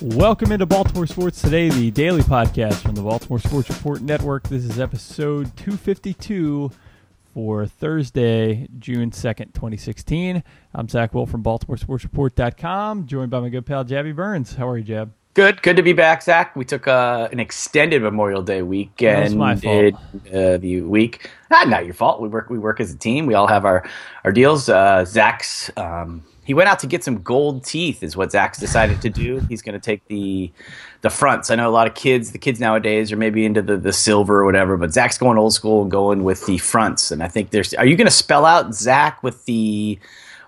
Welcome into Baltimore Sports Today, the daily podcast from the Baltimore Sports Report Network. This is episode 252 for Thursday, June 2nd, 2016. I'm Zach Wilt from BaltimoreSportsReport.com, joined by my good pal Jabby Burns. How are you, Jab? Good, good to be back, Zach. We took uh, an extended Memorial Day weekend. That's my fault. Uh, the week, not not your fault. We work we work as a team. We all have our our deals. Uh, Zach's um, he went out to get some gold teeth, is what Zach's decided to do. He's going to take the the fronts. I know a lot of kids, the kids nowadays are maybe into the, the silver or whatever, but Zach's going old school going with the fronts. And I think there's. Are you going to spell out Zach with the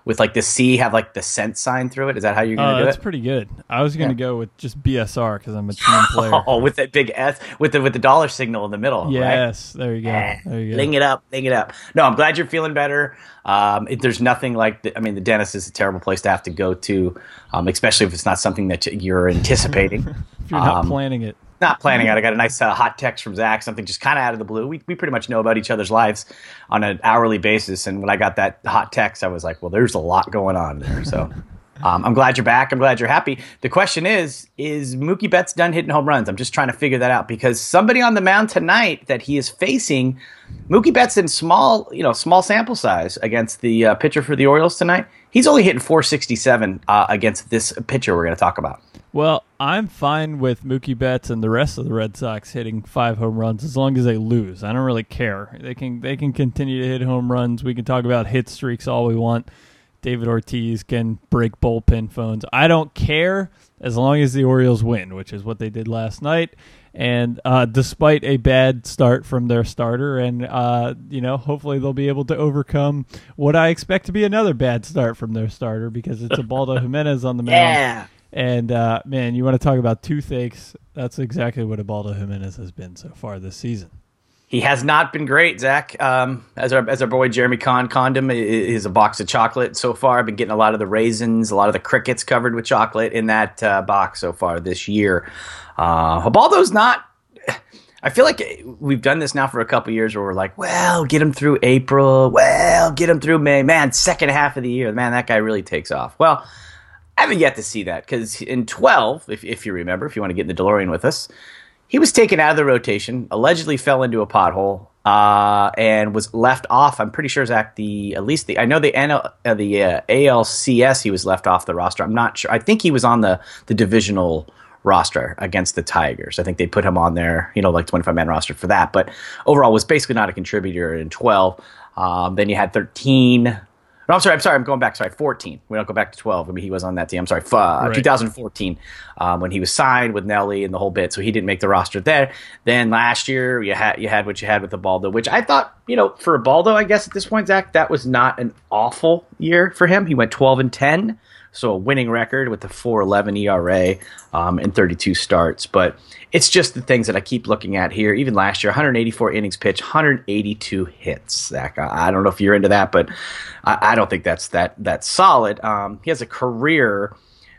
with like the C have like the cent sign through it? Is that how you're going to Uh, do that's it? That's pretty good. I was going to go with just BSR because I'm a team player. Oh, with that big S, with the with the dollar signal in the middle. right? yes, there you go. Eh, There you go. Ling it up, ling it up. No, I'm glad you're feeling better. Um, it, there's nothing like, the, I mean, the dentist is a terrible place to have to go to, um, especially if it's not something that you're anticipating. if you're not um, planning it. Not planning on. it. I got a nice uh, hot text from Zach, something just kind of out of the blue. We, we pretty much know about each other's lives on an hourly basis. And when I got that hot text, I was like, well, there's a lot going on there. So um, I'm glad you're back. I'm glad you're happy. The question is, is Mookie Betts done hitting home runs? I'm just trying to figure that out because somebody on the mound tonight that he is facing, Mookie Betts in small, you know, small sample size against the uh, pitcher for the Orioles tonight. He's only hitting 467 uh, against this pitcher we're going to talk about. Well, I'm fine with Mookie Betts and the rest of the Red Sox hitting five home runs as long as they lose. I don't really care. They can they can continue to hit home runs. We can talk about hit streaks all we want. David Ortiz can break bullpen phones. I don't care as long as the Orioles win, which is what they did last night. And uh, despite a bad start from their starter, and uh, you know, hopefully they'll be able to overcome what I expect to be another bad start from their starter because it's Ubaldo Jimenez on the mound. Yeah. And uh, man, you want to talk about toothaches? That's exactly what Ubaldo Jimenez has been so far this season. He has not been great, Zach. Um, as our as our boy Jeremy Kahn condom is a box of chocolate so far. I've been getting a lot of the raisins, a lot of the crickets covered with chocolate in that uh, box so far this year. Uh, not. I feel like we've done this now for a couple years where we're like, well, get him through April. Well, get him through May. Man, second half of the year, man, that guy really takes off. Well, I haven't yet to see that because in 12, if, if you remember, if you want to get in the DeLorean with us, he was taken out of the rotation, allegedly fell into a pothole, uh, and was left off. I'm pretty sure Zach, the at least the I know the NL, uh, the uh, ALCS he was left off the roster. I'm not sure. I think he was on the the divisional roster against the Tigers. I think they put him on there, you know, like 25 man roster for that. But overall, was basically not a contributor in 12. Um, then you had 13. No, I'm sorry. I'm sorry. I'm going back. Sorry, 14. We don't go back to 12. I mean, he was on that team. I'm sorry. F- uh, Right. 2014 um, when he was signed with Nelly and the whole bit. So he didn't make the roster there. Then last year you had you had what you had with the Baldo, which I thought you know for a Baldo, I guess at this point, Zach, that was not an awful year for him. He went 12 and 10. So a winning record with the 4.11 ERA um, and 32 starts, but it's just the things that I keep looking at here. Even last year, 184 innings pitched, 182 hits. Zach, I, I don't know if you're into that, but I, I don't think that's that that's solid. Um, he has a career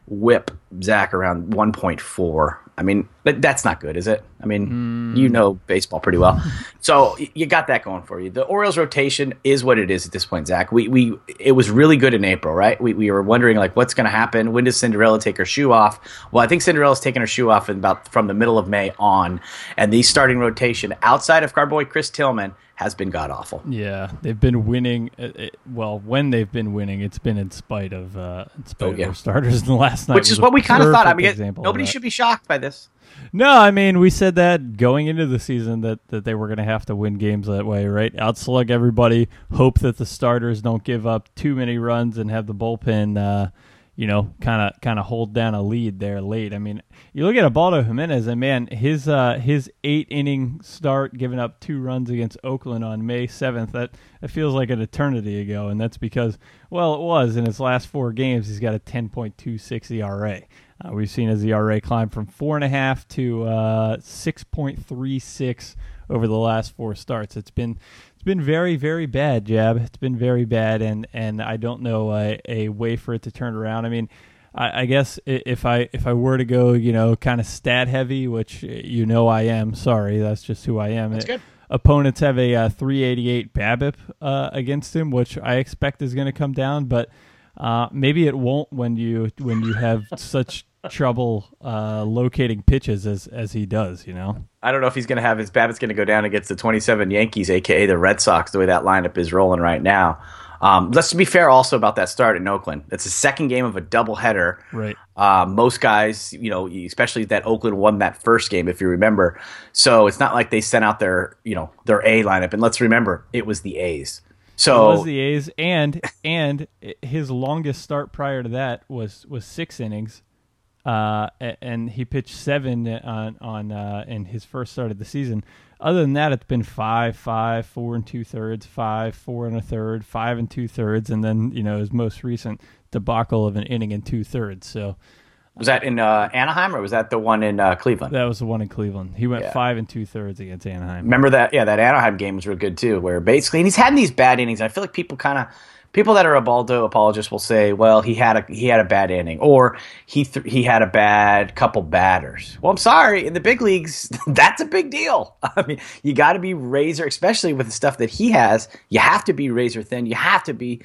whip, Zach, around 1.4. I mean, that, that's not good, is it? I mean, you know baseball pretty well, so you got that going for you. The Orioles rotation is what it is at this point, Zach. We we it was really good in April, right? We we were wondering like what's going to happen. When does Cinderella take her shoe off? Well, I think Cinderella's taking her shoe off in about from the middle of May on, and the starting rotation outside of our boy Chris Tillman has been god awful. Yeah, they've been winning. uh, uh, Well, when they've been winning, it's been in spite of uh, in spite Oh, of yeah. their starters. And last night, Which is what we kind of thought. I mean, nobody should be shocked by this. No, I mean we said that going into the season that, that they were going to have to win games that way, right? Outslug everybody, hope that the starters don't give up too many runs, and have the bullpen, uh, you know, kind of kind of hold down a lead there late. I mean, you look at Ubaldo Jimenez, and man, his uh, his eight inning start, giving up two runs against Oakland on May seventh. That that feels like an eternity ago, and that's because well, it was in his last four games. He's got a ten point two six ERA. Uh, we've seen his ERA climb from four and a half to uh, six point three six over the last four starts. It's been it's been very very bad, Jab. It's been very bad, and and I don't know a, a way for it to turn around. I mean. I, I guess if I if I were to go, you know, kind of stat heavy, which uh, you know I am. Sorry, that's just who I am. That's It- good. Opponents have a uh, 388 BABIP uh, against him, which I expect is going to come down, but uh, maybe it won't when you when you have such trouble uh, locating pitches as as he does. You know. I don't know if he's going to have his BABIP's going to go down against the 27 Yankees, aka the Red Sox, the way that lineup is rolling right now. Um, let's be fair also about that start in Oakland. It's the second game of a doubleheader. Right. Uh, most guys, you know, especially that Oakland won that first game, if you remember. So it's not like they sent out their, you know, their A lineup. And let's remember, it was the A's. So it was the A's, and and his longest start prior to that was was six innings, uh, and he pitched seven on on uh, in his first start of the season. Other than that, it's been five, five, four and two thirds, five, four and a third, five and two thirds, and then you know his most recent debacle of an inning and two thirds. So was that in uh, Anaheim or was that the one in uh, Cleveland? That was the one in Cleveland. He went yeah. five and two thirds against Anaheim. Remember that? Yeah, that Anaheim game was real good too. Where basically, and he's had these bad innings. I feel like people kind of people that are Ubaldo apologists will say, "Well, he had a he had a bad inning, or he th- he had a bad couple batters." Well, I'm sorry, in the big leagues, that's a big deal. I mean, you got to be razor, especially with the stuff that he has. You have to be razor thin. You have to be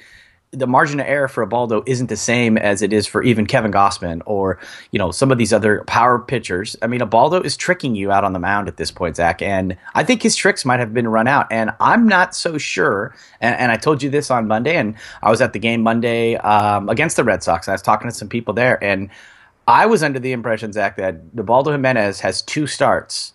the margin of error for Ubaldo isn't the same as it is for even Kevin Gausman or you know some of these other power pitchers. I mean, Ubaldo is tricking you out on the mound at this point, Zach, and I think his tricks might have been run out. And I'm not so sure. And, and I told you this on Monday, and I was at the game Monday um, against the Red Sox. I was talking to some people there, and I was under the impression, Zach, that Ubaldo Jimenez has two starts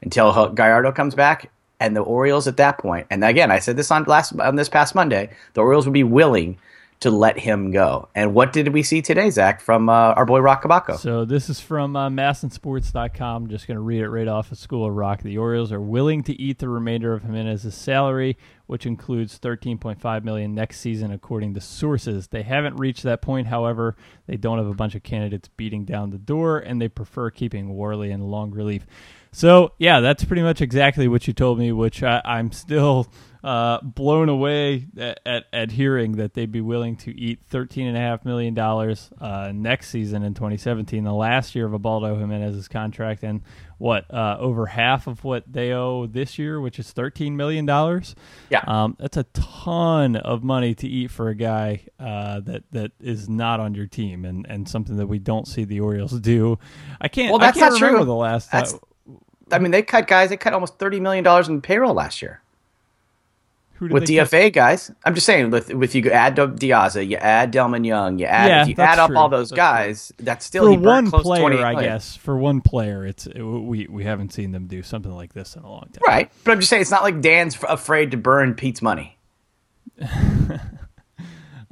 until Gallardo comes back, and the Orioles at that point, and again, I said this on last on this past Monday, the Orioles would be willing to let him go. And what did we see today, Zach, from uh, our boy Roch Kubatko? So this is from uh, MASNsports.com. I'm just going to read it right off of School of Rock. The Orioles are willing to eat the remainder of Jimenez's salary, which includes 13.5 million next season, according to sources. They haven't reached that point, however. They don't have a bunch of candidates beating down the door, and they prefer keeping Worley in long relief. So yeah, that's pretty much exactly what you told me, which I, I'm still uh, blown away at, at, at, hearing that they'd be willing to eat thirteen and a half million dollars uh, next season in 2017, the last year of Ubaldo Jimenez's contract, and what uh, over half of what they owe this year, which is 13 million dollars. Yeah, um, that's a ton of money to eat for a guy uh, that that is not on your team, and, and something that we don't see the Orioles do. I can't. Well, that's I can't not remember true. The last. That's, I mean, they cut guys. They cut almost 30 million dollars in payroll last year with DFA guys. I'm just saying, with, with you add Diaz, you add Delmon Young, you add yeah, you add up true. all those that's guys. True. That's still for one player, I guess. For one player, it's it, we we haven't seen them do something like this in a long time. Right, but I'm just saying, it's not like Dan's afraid to burn Pete's money.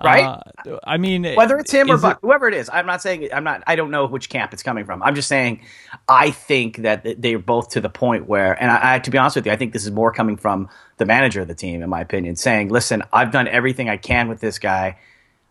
right? Uh, I mean, whether it's him or Buck, it, whoever it is, I'm not saying I'm not. I don't know which camp it's coming from. I'm just saying, I think that they're both to the point where, and I, I, to be honest with you, I think this is more coming from the manager of the team, in my opinion, saying, "Listen, I've done everything I can with this guy.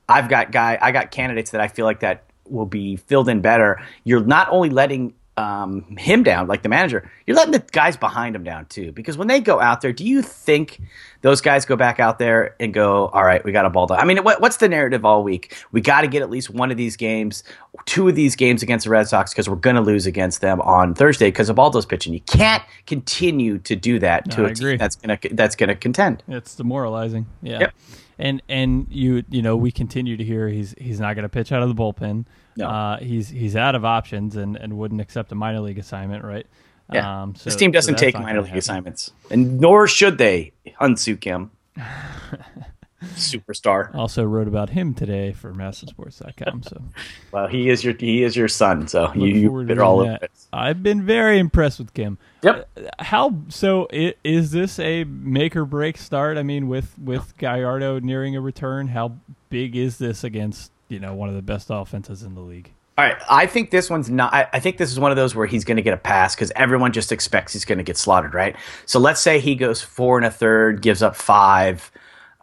I've got guy, I got candidates that I feel like that will be filled in better. You're not only letting um, him down, like the manager, you're letting the guys behind him down too. Because when they go out there, do you think those guys go back out there and go, all right, we got a ball dog? I mean, what, what's the narrative all week? We got to get at least one of these games, two of these games against the Red Sox because we're going to lose against them on Thursday because of Baldo's pitching. You can't continue to do that to a team that's going to that's going to contend. It's demoralizing. Yeah. Yep. And and you you know we continue to hear he's he's not going to pitch out of the bullpen. No. Uh, he's he's out of options and, and wouldn't accept a minor league assignment, right? Yeah. Um, so, this team doesn't so take minor league happen. assignments, and nor should they. Hyun-Soo Kim, superstar. Also wrote about him today for MASNsports.com. So, well, he is your he is your son, so you, you bit all of it. I've been very impressed with Kim. Yep. Uh, how so? It, is this a make or break start? I mean, with with Gallardo nearing a return, how big is this against you know one of the best offenses in the league. All right, I think this one's not. I, I think this is one of those where he's going to get a pass because everyone just expects he's going to get slaughtered, right? So let's say he goes four and a third, gives up five.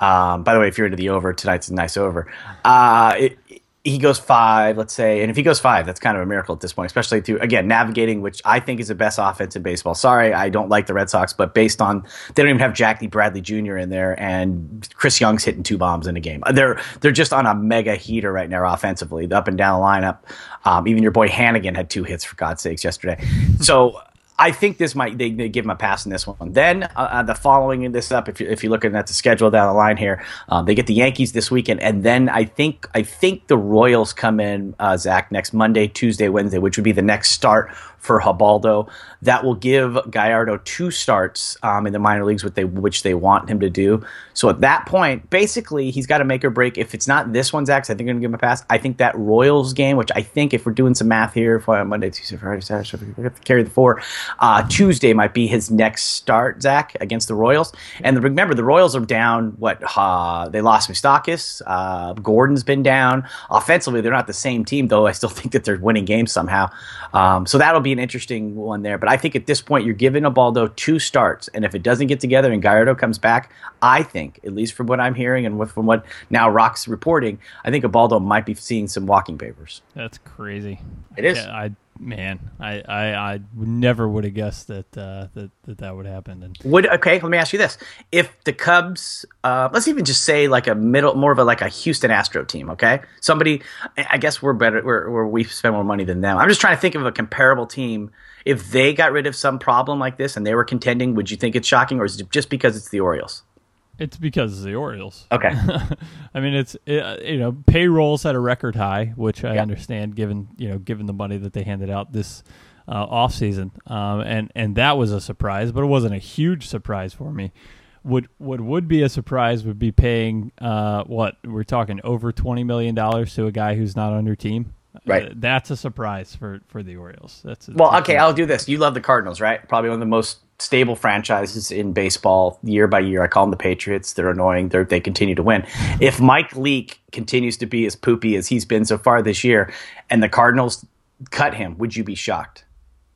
Um, by the way, if you're into the over, tonight's a nice over. Uh, it, he goes five, let's say, and if he goes five, that's kind of a miracle at this point, especially to again navigating, which I think is the best offense in baseball. Sorry, I don't like the Red Sox, but based on they don't even have Jackie Bradley Jr. in there, and Chris Young's hitting two bombs in a game. They're they're just on a mega heater right now offensively, The up and down the lineup. Um, even your boy Hanigan had two hits for God's sakes yesterday. So I think this might they, they give him a pass in this one. Then uh, uh the following this up, if you if you're looking at the schedule down the line here, um, they get the Yankees this weekend, and then I think I think the Royals come in uh, Zach next Monday, Tuesday, Wednesday, which would be the next start for Ubaldo. That will give Gallardo two starts um, in the minor leagues, they which they want him to do. So at that point, basically, he's got to make or break. If it's not this one, Zach, I think I'm going to give him a pass. I think that Royals game, which I think if we're doing some math here, for Monday, Tuesday, Friday, Saturday, we have to carry the four. Uh, Tuesday might be his next start, Zach, against the Royals. And the, remember, the Royals are down. What uh, they lost Moustakas. Uh, Gordon's been down. Offensively, they're not the same team, though. I still think that they're winning games somehow. Um, so that'll be an interesting one there. But I think at this point, you're giving Ubaldo two starts, and if it doesn't get together and Gallardo comes back, I think, at least from what I'm hearing and from what now Roch's reporting, I think Ubaldo might be seeing some walking papers. That's crazy. It is. Yeah, I man, I, I, I never would have guessed that, uh, that that that would happen. And would okay, let me ask you this: If the Cubs, uh, let's even just say like a middle, more of a like a Houston Astro team, okay? Somebody, I guess we're better, we're, we're we spend more money than them. I'm just trying to think of a comparable team. If they got rid of some problem like this and they were contending, would you think it's shocking, or is it just because it's the Orioles? It's because of the Orioles. Okay. I mean, it's it, you know payrolls at a record high, which I yeah. understand given you know given the money that they handed out this uh, off season, um, and and that was a surprise, but it wasn't a huge surprise for me. What what would be a surprise would be paying uh, what we're talking over twenty million dollars to a guy who's not on your team. Right. Uh, that's a surprise for for the Orioles. That's a, well, okay. I'll do this. You love the Cardinals, right? Probably one of the most stable franchises in baseball year by year. I call them the Patriots. They're annoying. They're, they continue to win. If Mike Leake continues to be as poopy as he's been so far this year, and the Cardinals cut him, would you be shocked?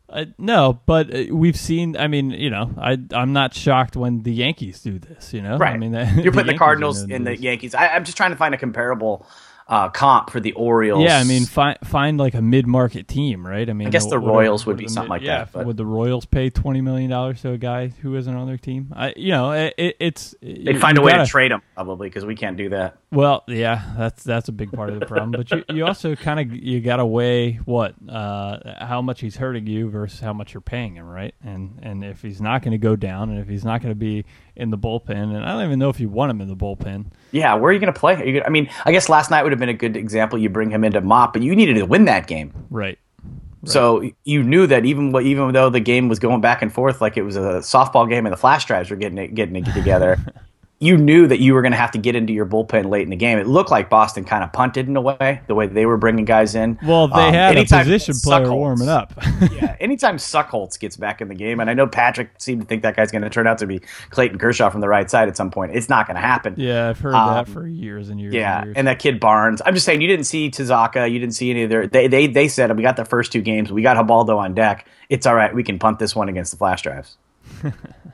Uh, no, but uh, we've seen. I mean, you know, I I'm not shocked when the Yankees do this. You know, right? I mean, the, you're putting the, the Cardinals in the Yankees. I, I'm just trying to find a comparable uh, comp for the Orioles. Yeah, I mean, find find like a mid market team, right? I mean, I guess the Royals would, would be something mid, like yeah, that. But. Would the Royals pay twenty million dollars to a guy who isn't on their team? I, you know, it, it's they'd find a way gotta, to trade him probably because we can't do that. Well, yeah, that's that's a big part of the problem. but you, you also kind of you got to weigh what uh, how much he's hurting you versus how much you're paying him, right? And and if he's not going to go down, and if he's not going to be in the bullpen, and I don't even know if you want him in the bullpen. Yeah, where are you going to play? Gonna, I mean, I guess last night would have been a good example. You bring him into mop, but you needed to win that game, right? Right. So you knew that even even though the game was going back and forth like it was a softball game and the flash drives were getting it, getting it together, you knew that you were going to have to get into your bullpen late in the game. It looked like Boston kind of punted in a way, the way they were bringing guys in. Well, they um, had a position player Suckholtz, warming up. yeah, anytime Suckholtz gets back in the game, and I know Patrick seemed to think that guy's going to turn out to be Clayton Kershaw from the right side at some point. It's not going to happen. Yeah, I've heard um, that for years and years. Yeah, and, years. and, that kid Barnes. I'm just saying, you didn't see Tazawa, you didn't see any of their. They they they said we got the first two games, we got Ubaldo on deck. It's all right, we can punt this one against the flash drives.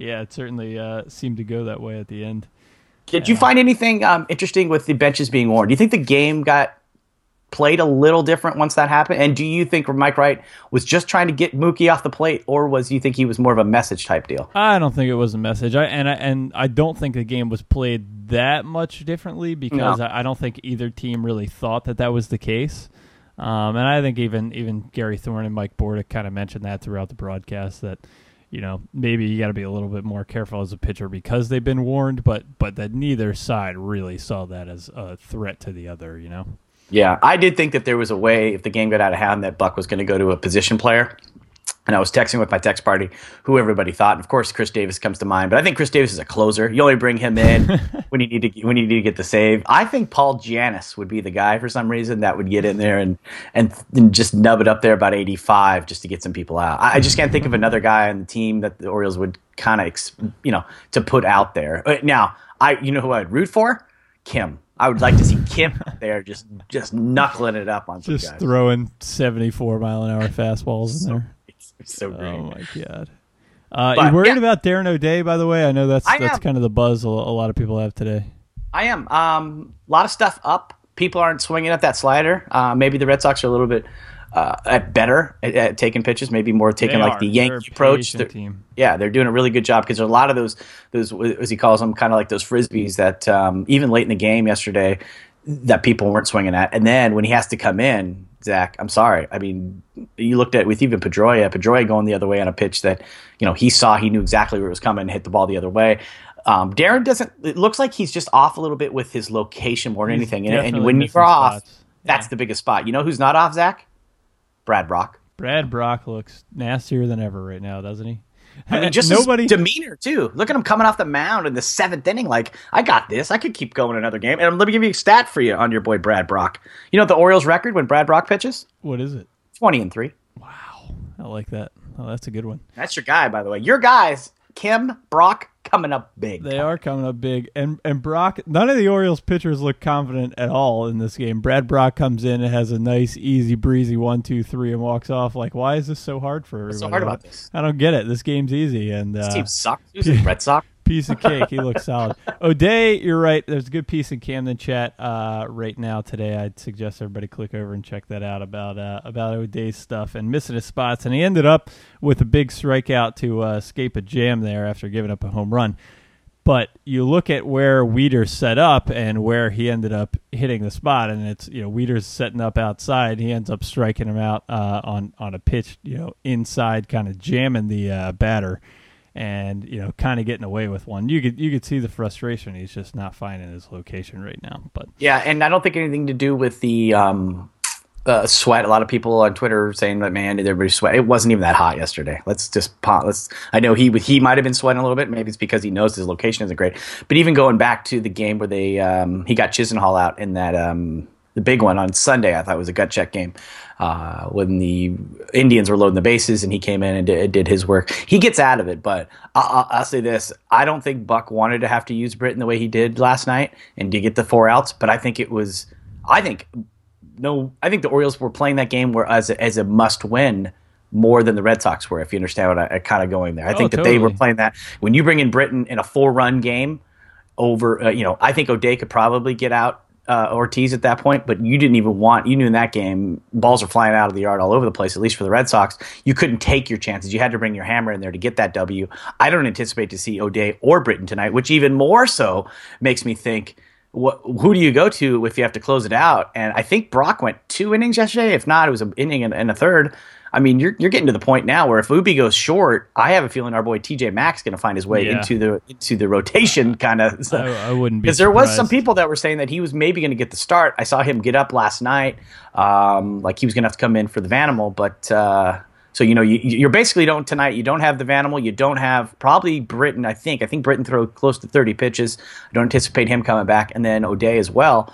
yeah, it certainly uh, seemed to go that way at the end. Did you find anything um, interesting with the benches being worn? Do you think the game got played a little different once that happened? And do you think Mike Wright was just trying to get Mookie off the plate, or was you think he was more of a message type deal? I don't think it was a message, I, and I, and I don't think the game was played that much differently because no. I, I, don't think either team really thought that that was the case. Um, and I think even even Gary Thorne and Mike Bordick kind of mentioned that throughout the broadcast that you know, maybe you got to be a little bit more careful as a pitcher because they've been warned, but but that neither side really saw that as a threat to the other, you know. Yeah, I did think that there was a way if the game got out of hand that Buck was going to go to a position player and I was texting with my text party who everybody thought. And of course, Chris Davis comes to mind. But I think Chris Davis is a closer. You only bring him in when you need to when you need to get the save. I think Paul Janish would be the guy for some reason that would get in there and and, and just nub it up there about 85 just to get some people out. I, I just can't think of another guy on the team that the Orioles would kind of you know to put out there. Uh, now, I you know who I'd root for? Kim. I would like to see Kim there just just knuckling it up on some just guys. throwing 74 mile an hour fastballs in there so great. Oh my god. Uh, but, you worried yeah. about Darren O'Day, by the way? I know that's I that's am. kind of the buzz a, lot of people have today. I am. Um, a lot of stuff up. People aren't swinging at that slider. Uh, maybe the Red Sox are a little bit uh, at better at, at, taking pitches. Maybe more taking they like are. the Yankee approach. They're, yeah, they're doing a really good job because there's a lot of those those as he calls them, kind of like those frisbees that um, even late in the game yesterday that people weren't swinging at. And then when he has to come in, Zach. I'm sorry. I mean, you looked at with even Pedroia, Pedroia going the other way on a pitch that you know he saw, he knew exactly where it was coming, hit the ball the other way. Um, Darren doesn't. It looks like he's just off a little bit with his location more than He's anything. And, and definitely when missing you're off, spots. that's the biggest spot. You know who's not off, Zach? Brad Brach. Brad Brach looks nastier than ever right now, doesn't he? I mean, just nobody. demeanor too. Look at him coming off the mound in the seventh inning. Like, I got this. I could keep going another game. And let me give you a stat for you on your boy Brad Brach. You know the Orioles record when Brad Brach pitches? what is it? Twenty and three. Wow, I like that. Oh, that's a good one. That's your guy, by the way. Your guys, Kim Brach, coming up big. They are coming up big, and and Brach. None of the Orioles pitchers look confident at all in this game. Brad Brach comes in and has a nice, easy, breezy one, two, three, and walks off. Like, why is this so hard for everybody? What's so hard about this? I don't get it. This game's easy, and This uh, team sucks. Who's Red Sox? Piece of cake. He looks solid. O'Day, you're right. There's a good piece in Camden chat uh, right now today. I'd suggest everybody click over and check that out about uh, about O'Day's stuff and missing his spots. And he ended up with a big strikeout to uh, escape a jam there after giving up a home run. But you look at where Wieters set up and where he ended up hitting the spot, and it's you know Wieters setting up outside. He ends up striking him out uh, on on a pitch, you know, inside, kind of jamming the uh, batter and you know, kind of getting away with one. You could you could see the frustration. He's just not finding his location right now. But Yeah, and I don't think anything to do with the um, uh, sweat. A lot of people on Twitter saying that man, did everybody sweat? It wasn't even that hot yesterday. Let's just pop. Let's. I know he he might have been sweating a little bit. Maybe it's because he knows his location isn't great. But even going back to the game where they um, he got Chisenhall out in that um, the big one on Sunday, I thought was a gut check game. Uh, when the Indians were loading the bases and he came in and did, did his work, he gets out of it. But I, I, I'll say this: I don't think Buck wanted to have to use Britton the way he did last night and to get the four outs. But I think it was, I think no, I think the Orioles were playing that game where as a, as a must win more than the Red Sox were. If you understand what I, I kind of going there, I Oh, think that they were playing that when you bring in Britton in a four run game over, uh, you know, I think O'Day could probably get out uh, Ortiz at that point, but you didn't even want. You knew in that game balls are flying out of the yard all over the place. At least for the Red Sox, you couldn't take your chances. You had to bring your hammer in there to get that W. I don't anticipate to see O'Day or Britton tonight, which even more so makes me think. What, who do you go to if you have to close it out? And I think Brach went two innings yesterday. If not, it was an inning and, and a third. I mean, you're you're getting to the point now where if Ubi goes short, I have a feeling our boy TJ Maxx going to find his way Yeah. into the into the rotation kind of. I, I wouldn't be Because there was some people that were saying that he was maybe going to get the start. I saw him get up last night, um, like he was going to have to come in for the Vanimal. But uh, so you know, you, you're basically don't tonight. You don't have the Vanimal. You don't have probably Britton. I think I think Britton throw close to 30 pitches. I don't anticipate him coming back, and then O'Day as well.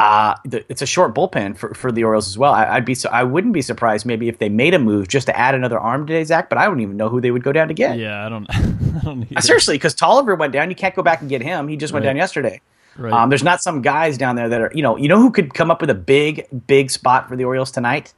Uh, the, it's a short bullpen for, for the Orioles as well. I, I'd be so I wouldn't be surprised maybe if they made a move just to add another arm today, Zach. But I don't even know who they would go down to get. Yeah, I don't. I don't. Uh, Seriously, because Tolliver went down. You can't go back and get him. He just went Right. down yesterday. Right. Um, there's not some guys down there that are, you know, you know who could come up with a big, big spot for the Orioles tonight?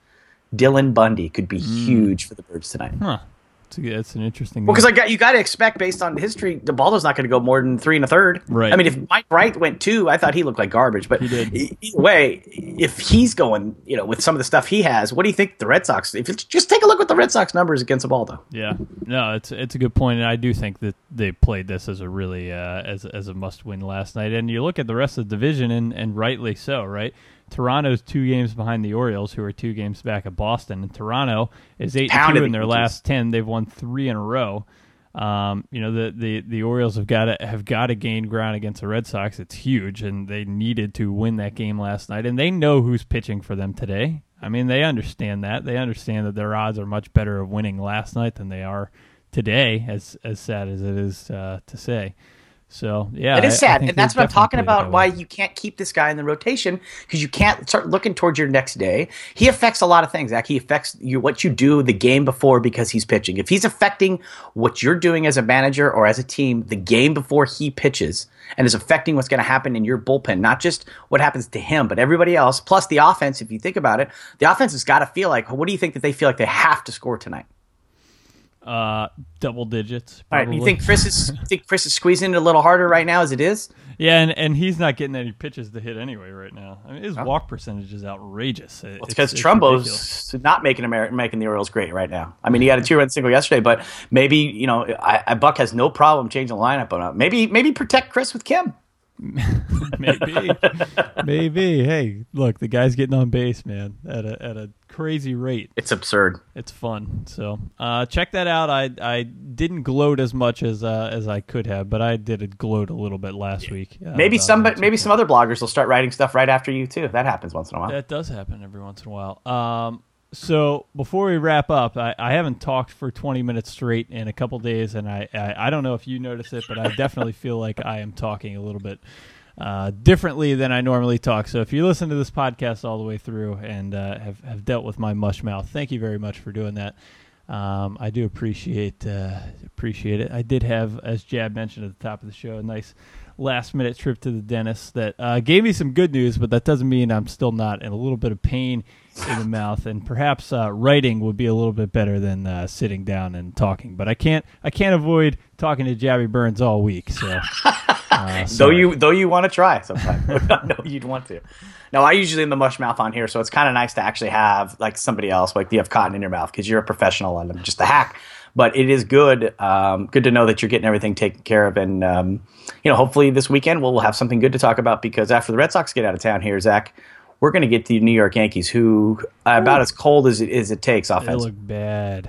Dylan Bundy could be Mm. huge for the Birds tonight. Huh. It's, it's an interesting. Well, because I got you got to expect based on history, DeBaldo's not going to go more than three and a third. Right. I mean, if Mike Wright went two, I thought he looked like garbage. But either way, if he's going, you know, with some of the stuff he has, what do you think the Red Sox? If it's, just take a look at the Red Sox numbers against DeBaldo. Yeah, no, it's it's a good point, and I do think that they played this as a really uh, as as a must win last night. And you look at the rest of the division, and and rightly so, right? Toronto's two games behind the Orioles, who are two games back at Boston, and Toronto is eight two in their Yankees. last ten. They've won three in a row. Um, you know the, the the Orioles have got to have got to gain ground against the Red Sox. It's huge, and they needed to win that game last night. And they know who's pitching for them today. I mean, they understand that. They understand that their odds are much better of winning last night than they are today. As as sad as it is uh, to say. So yeah, It is I- I sad, think and that's what I'm talking about. Why you can't keep this guy in the rotation because you can't start looking towards your next day. He affects a lot of things. Zach. He affects you what you do the game before because he's pitching. If he's affecting what you're doing as a manager or as a team the game before he pitches, and is affecting what's going to happen in your bullpen, not just what happens to him, but everybody else. Plus the offense. If you think about it, the offense has got to feel like. What do you think that they feel like they have to score tonight? Uh, double digits. All right, you think Chris is you think Chris is squeezing it a little harder right now as it is? Yeah, and, and he's not getting any pitches to hit anyway right now. I mean, his walk percentage is outrageous. It- It's because ridiculous. Trumbo's not making Amer- making the Orioles great right now. I mean, he had a two run single yesterday, but maybe you know, I, I Buck has no problem changing the lineup. But maybe maybe protect Chris with Kim. maybe, maybe. Hey, look, the guy's getting on base, man, at a at a crazy rate. It's absurd. It's fun. So uh, check that out. I I didn't gloat as much as uh, as I could have, but I did gloat a little bit last week. Uh, maybe some, but maybe some other bloggers will start writing stuff right after you too. That happens once in a while. That does happen every once in a while. Um, so before we wrap up, I, I, haven't talked for 20 minutes straight in a couple days, and I, I, I don't know if you notice it, but I definitely feel like I am talking a little bit uh, differently than I normally talk. So if you listen to this podcast all the way through and uh, have have dealt with my mush mouth, thank you very much for doing that. Um, I do appreciate uh, appreciate it. I did have, as Jab mentioned at the top of the show, a nice last minute trip to the dentist that uh, gave me some good news, but that doesn't mean I'm still not in a little bit of pain in the mouth. And perhaps uh, writing would be a little bit better than uh, sitting down and talking. But I can't I can't avoid talking to Jabby Burns all week. So uh, though you though you want to try sometimes, no, you'd want to. No, I usually in the mush mouth on here, so it's kind of nice to actually have like somebody else, like you have cotton in your mouth because you're a professional and I'm just a hack but it is good um, good to know that you're getting everything taken care of and um, you know hopefully this weekend we'll, have something good to talk about because after the red sox get out of town here zach we're going to get the new york yankees who uh, about as cold as it, as it takes offense they look bad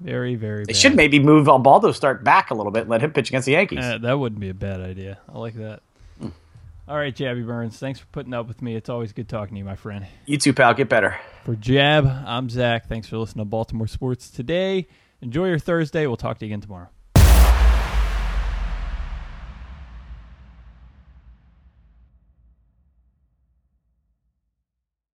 very very they bad. should maybe move baldo start back a little bit and let him pitch against the yankees uh, that wouldn't be a bad idea i like that mm. all right, Jabby Burns. Thanks for putting up with me. It's always good talking to you, my friend. You too, pal. Get better. For Jab, I'm Zach. Thanks for listening to Baltimore Sports today. Enjoy your Thursday. We'll talk to you again tomorrow.